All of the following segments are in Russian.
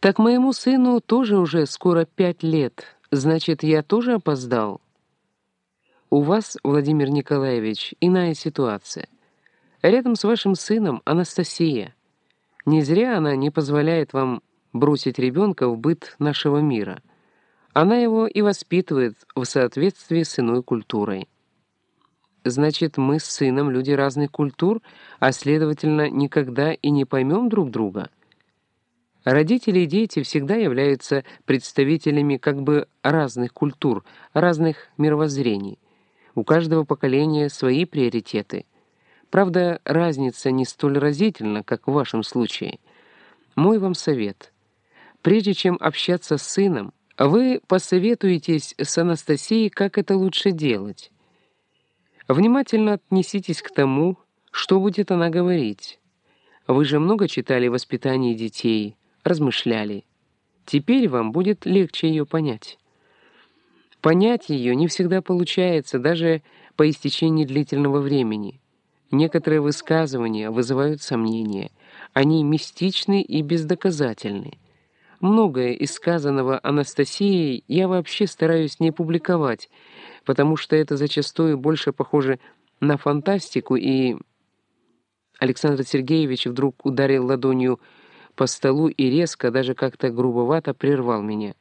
Так моему сыну тоже уже скоро пять лет. Значит, я тоже опоздал? У вас, Владимир Николаевич, иная ситуация. Рядом с вашим сыном Анастасия. Не зря она не позволяет вам бросить ребенка в быт нашего мира. Она его и воспитывает в соответствии с иной культурой. Значит, мы с сыном люди разных культур, а, следовательно, никогда и не поймем друг друга. Родители и дети всегда являются представителями как бы разных культур, разных мировоззрений. У каждого поколения свои приоритеты. Правда, разница не столь разительна, как в вашем случае. Мой вам совет. Прежде чем общаться с сыном, вы посоветуетесь с Анастасией, как это лучше делать. Внимательно отнеситесь к тому, что будет она говорить. Вы же много читали воспитание детей, размышляли. Теперь вам будет легче ее понять. Понять ее не всегда получается, даже по истечении длительного времени. Некоторые высказывания вызывают сомнения. Они мистичны и бездоказательны. Многое из сказанного Анастасией я вообще стараюсь не публиковать, потому что это зачастую больше похоже на фантастику, и... Александр Сергеевич вдруг ударил ладонью по столу и резко, даже как-то грубовато прервал меня.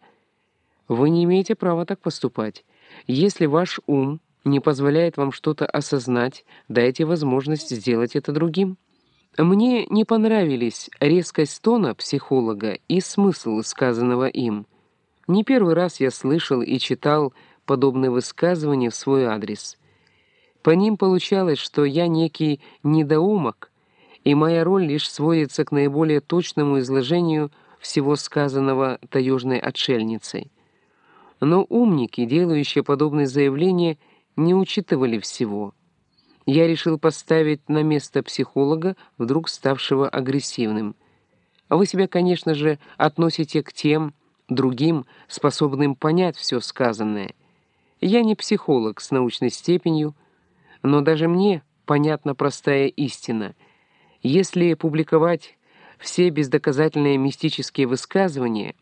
«Вы не имеете права так поступать. Если ваш ум не позволяет вам что-то осознать, дайте возможность сделать это другим». Мне не понравились резкость тона психолога и смысл сказанного им. Не первый раз я слышал и читал подобные высказывания в свой адрес. По ним получалось, что я некий недоумок, и моя роль лишь сводится к наиболее точному изложению всего сказанного таежной отшельницей. Но умники, делающие подобные заявления, не учитывали всего. Я решил поставить на место психолога, вдруг ставшего агрессивным. А вы себя, конечно же, относите к тем, другим, способным понять все сказанное — я не психолог с научной степенью, но даже мне понятна простая истина. Если публиковать все бездоказательные мистические высказывания,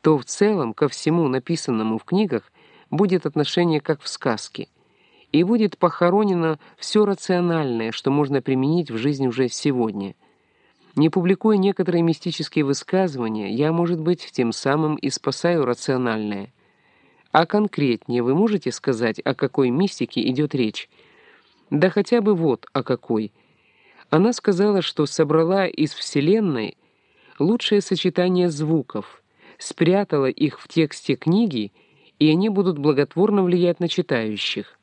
то в целом ко всему написанному в книгах будет отношение как в сказке, и будет похоронено все рациональное, что можно применить в жизни уже сегодня. Не публикуя некоторые мистические высказывания, я, может быть, тем самым и спасаю рациональное – а конкретнее вы можете сказать, о какой мистике идет речь? Да хотя бы вот о какой. Она сказала, что собрала из Вселенной лучшее сочетание звуков, спрятала их в тексте книги, и они будут благотворно влиять на читающих.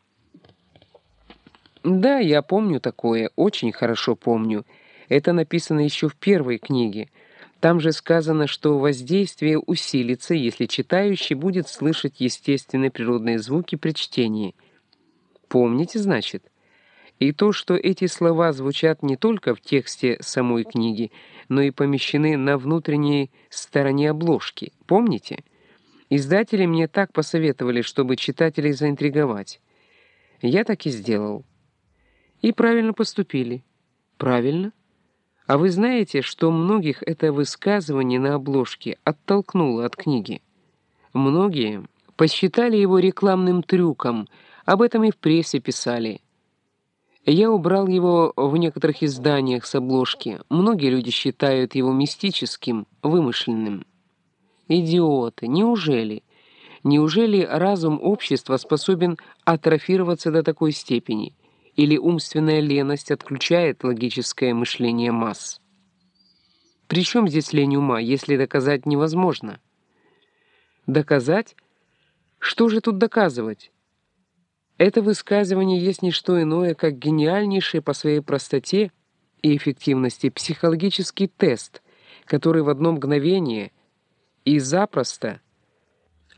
Да, я помню такое, очень хорошо помню. Это написано еще в первой книге — там же сказано, что воздействие усилится, если читающий будет слышать естественные природные звуки при чтении. Помните, значит? И то, что эти слова звучат не только в тексте самой книги, но и помещены на внутренней стороне обложки. Помните? Издатели мне так посоветовали, чтобы читателей заинтриговать. Я так и сделал. И правильно поступили. Правильно? А вы знаете, что многих это высказывание на обложке оттолкнуло от книги? Многие посчитали его рекламным трюком, об этом и в прессе писали. Я убрал его в некоторых изданиях с обложки. Многие люди считают его мистическим, вымышленным. Идиоты, неужели? Неужели разум общества способен атрофироваться до такой степени? или умственная леность отключает логическое мышление масс. Причем здесь лень ума, если доказать невозможно? Доказать? Что же тут доказывать? Это высказывание есть не что иное, как гениальнейший по своей простоте и эффективности психологический тест, который в одно мгновение и запросто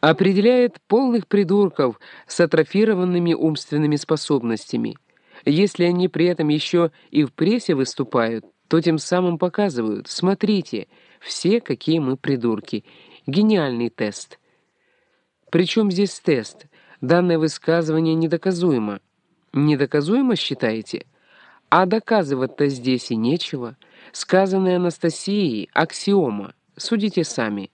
определяет полных придурков с атрофированными умственными способностями – если они при этом еще и в прессе выступают, то тем самым показывают, смотрите, все какие мы придурки. Гениальный тест. Причем здесь тест? Данное высказывание недоказуемо. Недоказуемо считаете? А доказывать-то здесь и нечего. Сказанное Анастасией — аксиома. Судите сами.